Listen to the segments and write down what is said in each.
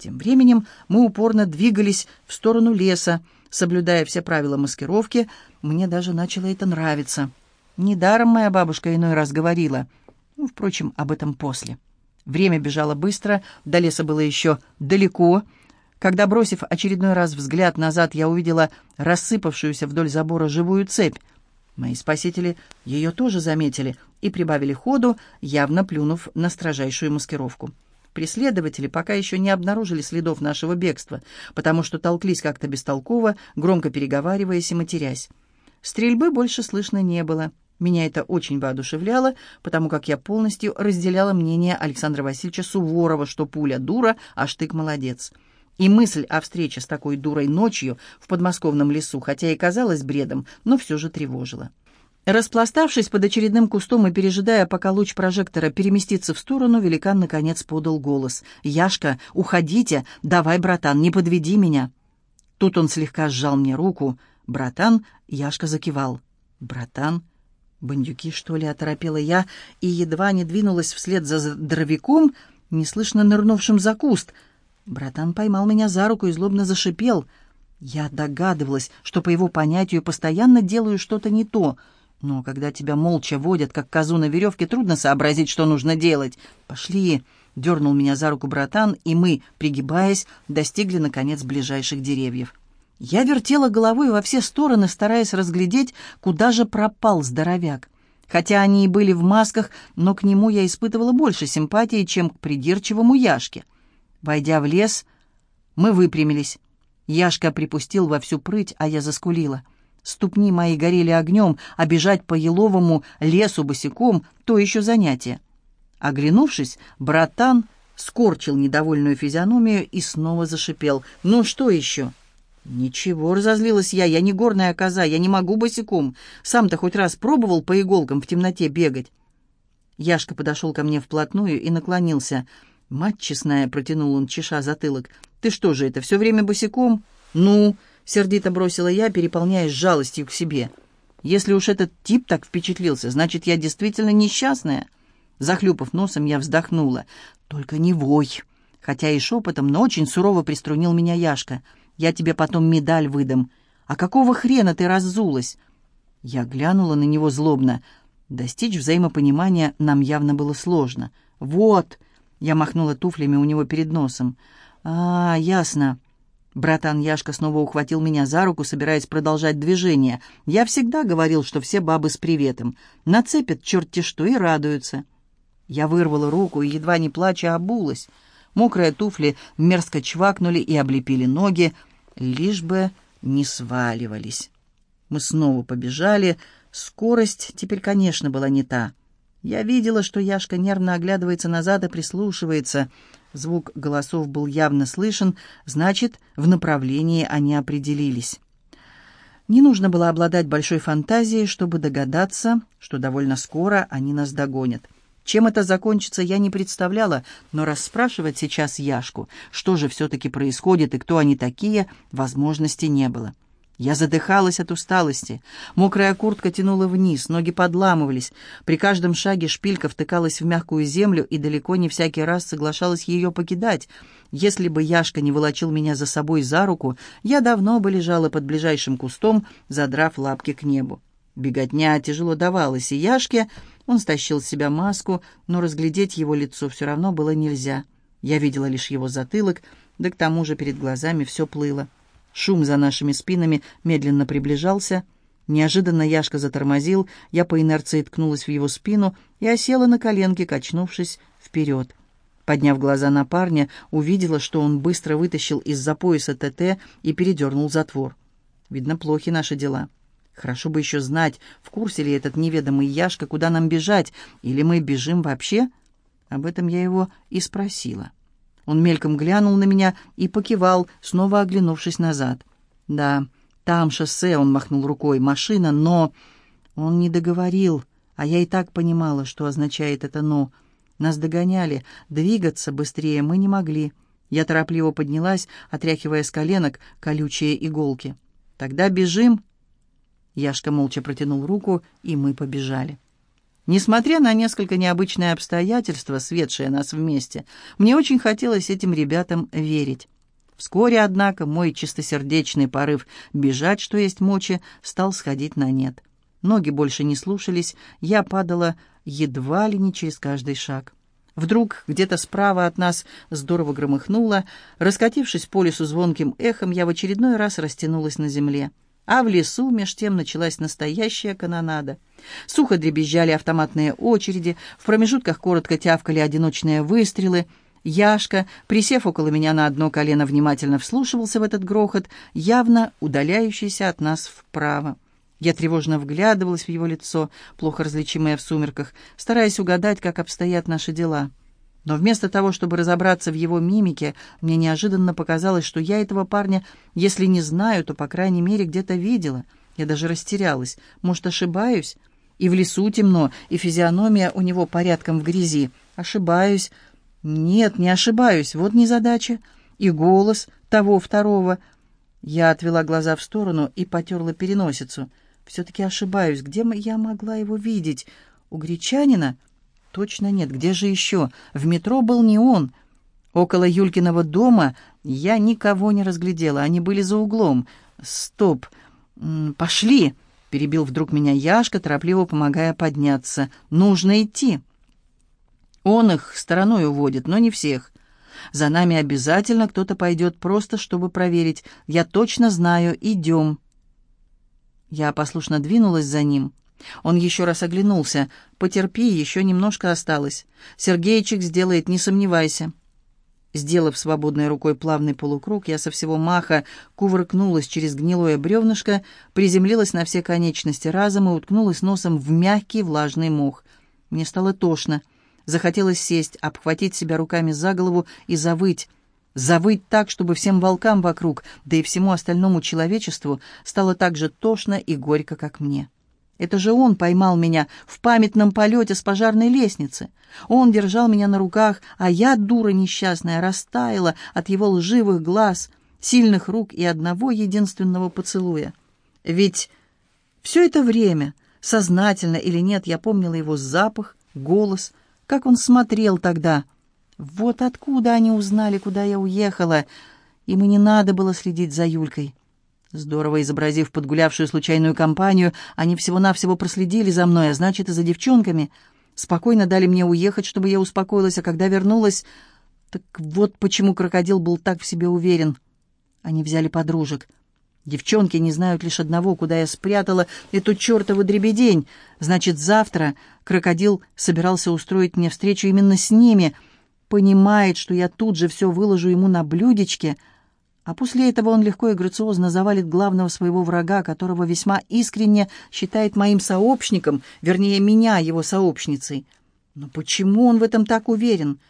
Тем временем мы упорно двигались в сторону леса, соблюдая все правила маскировки. Мне даже начало это нравиться. Недаром моя бабушка иной раз говорила. Ну, впрочем, об этом после. Время бежало быстро, до леса было еще далеко. Когда, бросив очередной раз взгляд назад, я увидела рассыпавшуюся вдоль забора живую цепь. Мои спасители ее тоже заметили и прибавили ходу, явно плюнув на строжайшую маскировку. Преследователи пока еще не обнаружили следов нашего бегства, потому что толклись как-то бестолково, громко переговариваясь и матерясь. Стрельбы больше слышно не было. Меня это очень воодушевляло, потому как я полностью разделяла мнение Александра Васильевича Суворова, что пуля дура, а штык молодец. И мысль о встрече с такой дурой ночью в подмосковном лесу, хотя и казалась бредом, но все же тревожила. Распластавшись под очередным кустом и пережидая, пока луч прожектора переместится в сторону, великан наконец подал голос. «Яшка, уходите! Давай, братан, не подведи меня!» Тут он слегка сжал мне руку. «Братан?» — Яшка закивал. «Братан?» «Бандюки, что ли?» — оторопела я и едва не двинулась вслед за дровяком, неслышно нырнувшим за куст. Братан поймал меня за руку и злобно зашипел. Я догадывалась, что по его понятию постоянно делаю что-то не то — но когда тебя молча водят, как козу на веревке, трудно сообразить, что нужно делать. «Пошли!» — дернул меня за руку братан, и мы, пригибаясь, достигли, наконец, ближайших деревьев. Я вертела головой во все стороны, стараясь разглядеть, куда же пропал здоровяк. Хотя они и были в масках, но к нему я испытывала больше симпатии, чем к придирчивому Яшке. Войдя в лес, мы выпрямились. Яшка припустил во всю прыть, а я заскулила — Ступни мои горели огнем, а бежать по еловому лесу босиком — то еще занятие. Оглянувшись, братан скорчил недовольную физиономию и снова зашипел. «Ну что еще?» «Ничего», — разозлилась я, — «я не горная коза, я не могу босиком. Сам-то хоть раз пробовал по иголкам в темноте бегать». Яшка подошел ко мне вплотную и наклонился. «Мать честная», — протянул он, чеша затылок, — «ты что же это, все время босиком?» «Ну», Сердито бросила я, переполняясь жалостью к себе. Если уж этот тип так впечатлился, значит, я действительно несчастная. Захлюпав носом, я вздохнула. Только не вой. Хотя и шепотом, но очень сурово приструнил меня Яшка. Я тебе потом медаль выдам. А какого хрена ты раззулась? Я глянула на него злобно. Достичь взаимопонимания нам явно было сложно. «Вот!» — я махнула туфлями у него перед носом. «А, ясно. Братан Яшка снова ухватил меня за руку, собираясь продолжать движение. Я всегда говорил, что все бабы с приветом. Нацепят черти что и радуются. Я вырвала руку и, едва не плача, обулась. Мокрые туфли мерзко чвакнули и облепили ноги, лишь бы не сваливались. Мы снова побежали. Скорость теперь, конечно, была не та. Я видела, что Яшка нервно оглядывается назад и прислушивается — Звук голосов был явно слышен, значит, в направлении они определились. Не нужно было обладать большой фантазией, чтобы догадаться, что довольно скоро они нас догонят. Чем это закончится, я не представляла, но расспрашивать сейчас Яшку, что же все-таки происходит и кто они такие, возможности не было. Я задыхалась от усталости. Мокрая куртка тянула вниз, ноги подламывались. При каждом шаге шпилька втыкалась в мягкую землю и далеко не всякий раз соглашалась ее покидать. Если бы Яшка не волочил меня за собой за руку, я давно бы лежала под ближайшим кустом, задрав лапки к небу. Беготня тяжело давалась и Яшке. Он стащил с себя маску, но разглядеть его лицо все равно было нельзя. Я видела лишь его затылок, да к тому же перед глазами все плыло. Шум за нашими спинами медленно приближался. Неожиданно Яшка затормозил, я по инерции ткнулась в его спину и осела на коленки, качнувшись вперед. Подняв глаза на парня, увидела, что он быстро вытащил из-за пояса ТТ и передернул затвор. Видно, плохи наши дела. Хорошо бы еще знать, в курсе ли этот неведомый Яшка, куда нам бежать, или мы бежим вообще? Об этом я его и спросила. Он мельком глянул на меня и покивал, снова оглянувшись назад. «Да, там шоссе», — он махнул рукой, — «машина, но...» Он не договорил, а я и так понимала, что означает это «но». Нас догоняли, двигаться быстрее мы не могли. Я торопливо поднялась, отряхивая с коленок колючие иголки. «Тогда бежим?» Яшка молча протянул руку, и мы побежали. Несмотря на несколько необычные обстоятельства, светшие нас вместе, мне очень хотелось этим ребятам верить. Вскоре, однако, мой чистосердечный порыв бежать, что есть мочи, стал сходить на нет. Ноги больше не слушались, я падала едва ли не через каждый шаг. Вдруг где-то справа от нас здорово громыхнуло. Раскатившись по лесу звонким эхом, я в очередной раз растянулась на земле. А в лесу меж тем началась настоящая канонада. Сухо дребезжали автоматные очереди, в промежутках коротко тявкали одиночные выстрелы. Яшка, присев около меня на одно колено, внимательно вслушивался в этот грохот, явно удаляющийся от нас вправо. Я тревожно вглядывалась в его лицо, плохо различимое в сумерках, стараясь угадать, как обстоят наши дела. Но вместо того, чтобы разобраться в его мимике, мне неожиданно показалось, что я этого парня, если не знаю, то, по крайней мере, где-то видела. Я даже растерялась. Может, ошибаюсь? И в лесу темно, и физиономия у него порядком в грязи. Ошибаюсь. Нет, не ошибаюсь. Вот незадача. И голос того второго. Я отвела глаза в сторону и потерла переносицу. Все-таки ошибаюсь. Где я могла его видеть? У гречанина? Точно нет. Где же еще? В метро был не он. Около Юлькиного дома я никого не разглядела. Они были за углом. Стоп. Пошли. Перебил вдруг меня Яшка, торопливо помогая подняться. «Нужно идти». Он их стороной уводит, но не всех. За нами обязательно кто-то пойдет просто, чтобы проверить. Я точно знаю, идем. Я послушно двинулась за ним. Он еще раз оглянулся. «Потерпи, еще немножко осталось. Сергейчик сделает, не сомневайся». Сделав свободной рукой плавный полукруг, я со всего маха кувыркнулась через гнилое бревнышко, приземлилась на все конечности разом и уткнулась носом в мягкий влажный мох. Мне стало тошно. Захотелось сесть, обхватить себя руками за голову и завыть. Завыть так, чтобы всем волкам вокруг, да и всему остальному человечеству стало так же тошно и горько, как мне. Это же он поймал меня в памятном полете с пожарной лестницы. Он держал меня на руках, а я, дура несчастная, растаяла от его лживых глаз, сильных рук и одного единственного поцелуя. Ведь все это время, сознательно или нет, я помнила его запах, голос, как он смотрел тогда. Вот откуда они узнали, куда я уехала. Им и не надо было следить за Юлькой. Здорово изобразив подгулявшую случайную компанию, они всего-навсего проследили за мной, а значит, и за девчонками. Спокойно дали мне уехать, чтобы я успокоилась, а когда вернулась... Так вот почему крокодил был так в себе уверен. Они взяли подружек. Девчонки не знают лишь одного, куда я спрятала эту чертову дребедень. Значит, завтра крокодил собирался устроить мне встречу именно с ними. Понимает, что я тут же все выложу ему на блюдечке — а после этого он легко и грациозно завалит главного своего врага, которого весьма искренне считает моим сообщником, вернее, меня его сообщницей. Но почему он в этом так уверен?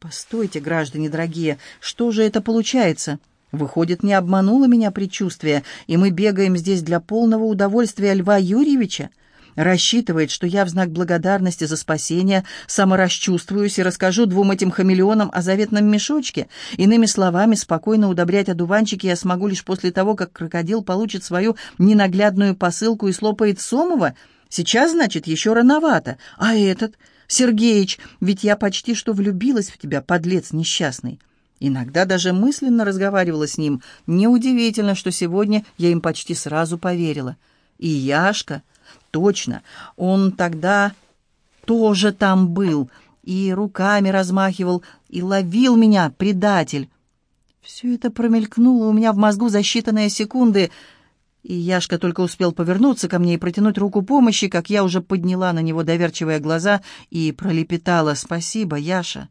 Постойте, граждане дорогие, что же это получается? Выходит, не обмануло меня предчувствие, и мы бегаем здесь для полного удовольствия Льва Юрьевича? Рассчитывает, что я в знак благодарности за спасение саморасчувствуюсь и расскажу двум этим хамелеонам о заветном мешочке. Иными словами, спокойно удобрять одуванчики я смогу лишь после того, как крокодил получит свою ненаглядную посылку и слопает Сомова. Сейчас, значит, еще рановато. А этот, Сергеич, ведь я почти что влюбилась в тебя, подлец несчастный. Иногда даже мысленно разговаривала с ним. Неудивительно, что сегодня я им почти сразу поверила. И Яшка... Точно, он тогда тоже там был, и руками размахивал, и ловил меня, предатель. Все это промелькнуло у меня в мозгу за считанные секунды, и Яшка только успел повернуться ко мне и протянуть руку помощи, как я уже подняла на него доверчивые глаза и пролепетала «Спасибо, Яша».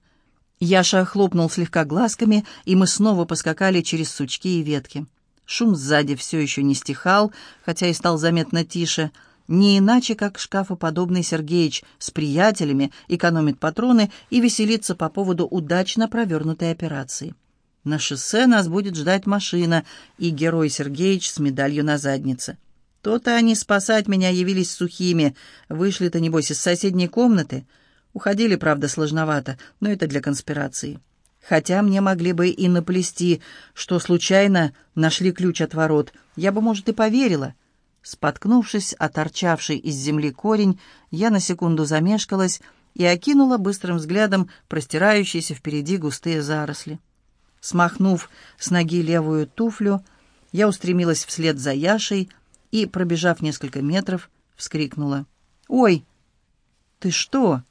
Яша хлопнул слегка глазками, и мы снова поскакали через сучки и ветки. Шум сзади все еще не стихал, хотя и стал заметно тише — не иначе, как шкафоподобный Сергеич с приятелями экономит патроны и веселится по поводу удачно провернутой операции. На шоссе нас будет ждать машина и герой Сергеич с медалью на заднице. То-то они спасать меня явились сухими. Вышли-то, небось, из соседней комнаты. Уходили, правда, сложновато, но это для конспирации. Хотя мне могли бы и наплести, что случайно нашли ключ от ворот. Я бы, может, и поверила. Споткнувшись о торчавший из земли корень, я на секунду замешкалась и окинула быстрым взглядом простирающиеся впереди густые заросли. Смахнув с ноги левую туфлю, я устремилась вслед за Яшей и, пробежав несколько метров, вскрикнула. «Ой! Ты что?»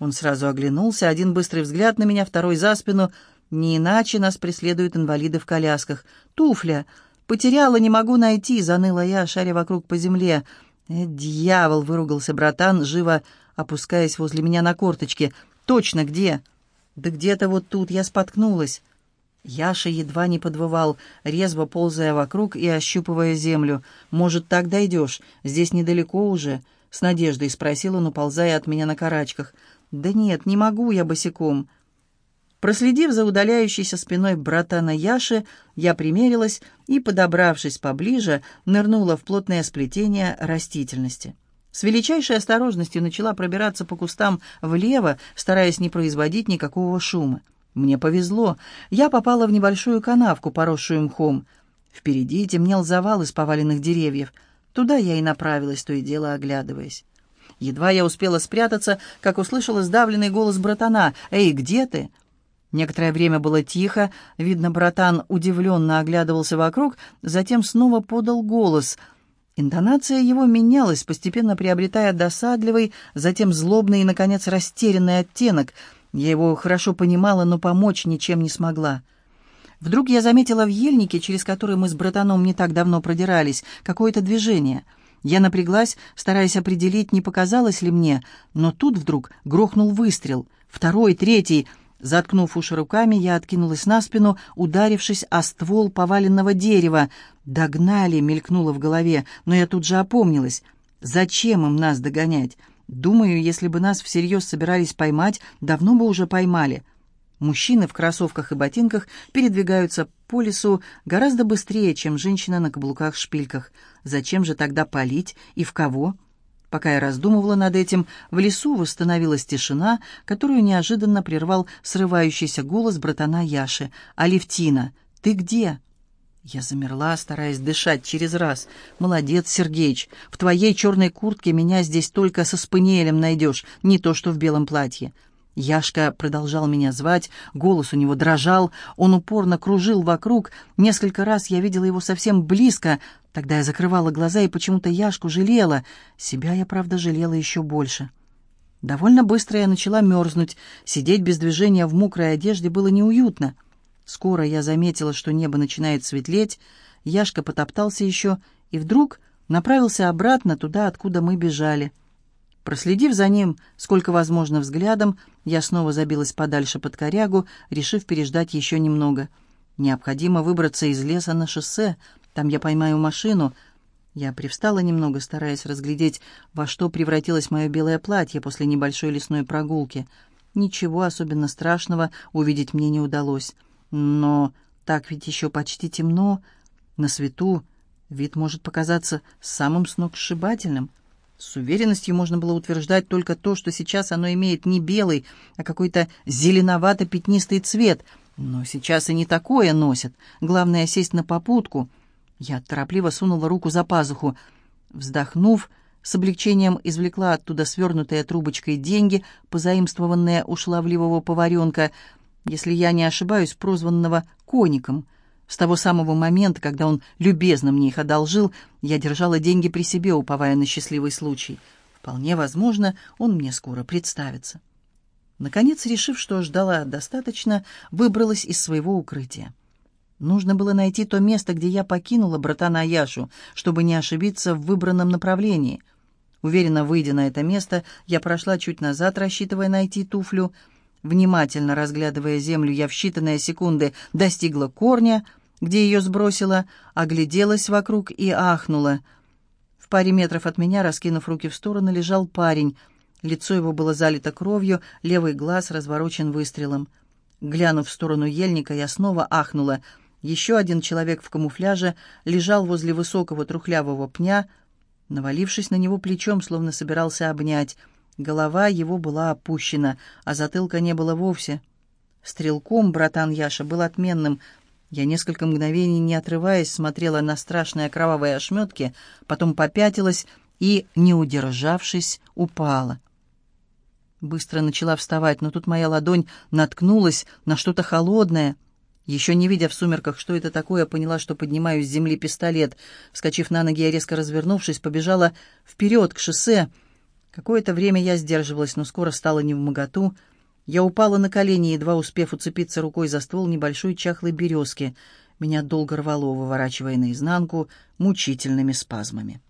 Он сразу оглянулся, один быстрый взгляд на меня, второй за спину. Не иначе нас преследуют инвалиды в колясках. «Туфля! Потеряла, не могу найти!» — заныла я, шаря вокруг по земле. «Э, «Дьявол!» — выругался братан, живо опускаясь возле меня на корточки. «Точно где?» «Да где-то вот тут я споткнулась». Яша едва не подвывал, резво ползая вокруг и ощупывая землю. «Может, так дойдешь? Здесь недалеко уже?» — с надеждой спросил он, уползая от меня на карачках. «Да нет, не могу я босиком». Проследив за удаляющейся спиной братана Яши, я примерилась и, подобравшись поближе, нырнула в плотное сплетение растительности. С величайшей осторожностью начала пробираться по кустам влево, стараясь не производить никакого шума. Мне повезло. Я попала в небольшую канавку, поросшую мхом. Впереди темнел завал из поваленных деревьев. Туда я и направилась, то и дело оглядываясь. Едва я успела спрятаться, как услышала сдавленный голос братана. «Эй, где ты?» Некоторое время было тихо. Видно, братан удивленно оглядывался вокруг, затем снова подал голос. Интонация его менялась, постепенно приобретая досадливый, затем злобный и, наконец, растерянный оттенок — я его хорошо понимала, но помочь ничем не смогла. Вдруг я заметила в ельнике, через который мы с братаном не так давно продирались, какое-то движение. Я напряглась, стараясь определить, не показалось ли мне, но тут вдруг грохнул выстрел. Второй, третий. Заткнув уши руками, я откинулась на спину, ударившись о ствол поваленного дерева. «Догнали!» — мелькнуло в голове, но я тут же опомнилась. «Зачем им нас догонять?» Думаю, если бы нас всерьез собирались поймать, давно бы уже поймали. Мужчины в кроссовках и ботинках передвигаются по лесу гораздо быстрее, чем женщина на каблуках-шпильках. Зачем же тогда палить и в кого? Пока я раздумывала над этим, в лесу восстановилась тишина, которую неожиданно прервал срывающийся голос братана Яши. «Алевтина, ты где?» Я замерла, стараясь дышать через раз. «Молодец, Сергеич. В твоей черной куртке меня здесь только со спаниелем найдешь, не то что в белом платье». Яшка продолжал меня звать, голос у него дрожал, он упорно кружил вокруг. Несколько раз я видела его совсем близко. Тогда я закрывала глаза и почему-то Яшку жалела. Себя я, правда, жалела еще больше. Довольно быстро я начала мерзнуть. Сидеть без движения в мокрой одежде было неуютно. Скоро я заметила, что небо начинает светлеть. Яшка потоптался еще и вдруг направился обратно туда, откуда мы бежали. Проследив за ним, сколько возможно взглядом, я снова забилась подальше под корягу, решив переждать еще немного. Необходимо выбраться из леса на шоссе, там я поймаю машину. Я привстала немного, стараясь разглядеть, во что превратилось мое белое платье после небольшой лесной прогулки. Ничего особенно страшного увидеть мне не удалось. Но так ведь еще почти темно, на свету вид может показаться самым сногсшибательным. С уверенностью можно было утверждать только то, что сейчас оно имеет не белый, а какой-то зеленовато-пятнистый цвет. Но сейчас и не такое носят. Главное — сесть на попутку. Я торопливо сунула руку за пазуху. Вздохнув, с облегчением извлекла оттуда свернутые трубочкой деньги, позаимствованные у шаловливого поваренка — если я не ошибаюсь, прозванного «коником». С того самого момента, когда он любезно мне их одолжил, я держала деньги при себе, уповая на счастливый случай. Вполне возможно, он мне скоро представится. Наконец, решив, что ждала достаточно, выбралась из своего укрытия. Нужно было найти то место, где я покинула братана Яшу, чтобы не ошибиться в выбранном направлении. Уверенно выйдя на это место, я прошла чуть назад, рассчитывая найти туфлю — Внимательно разглядывая землю, я в считанные секунды достигла корня, где ее сбросила, огляделась вокруг и ахнула. В паре метров от меня, раскинув руки в стороны, лежал парень. Лицо его было залито кровью, левый глаз разворочен выстрелом. Глянув в сторону ельника, я снова ахнула. Еще один человек в камуфляже лежал возле высокого трухлявого пня, навалившись на него плечом, словно собирался обнять — Голова его была опущена, а затылка не было вовсе. Стрелком братан Яша был отменным. Я несколько мгновений, не отрываясь, смотрела на страшные кровавые ошметки, потом попятилась и, не удержавшись, упала. Быстро начала вставать, но тут моя ладонь наткнулась на что-то холодное. Еще не видя в сумерках, что это такое, поняла, что поднимаю с земли пистолет. Вскочив на ноги, я резко развернувшись, побежала вперед, к шоссе. Какое-то время я сдерживалась, но скоро стало невмоготу. Я упала на колени, едва успев уцепиться рукой за ствол небольшой чахлой березки. Меня долго рвало, выворачивая наизнанку мучительными спазмами.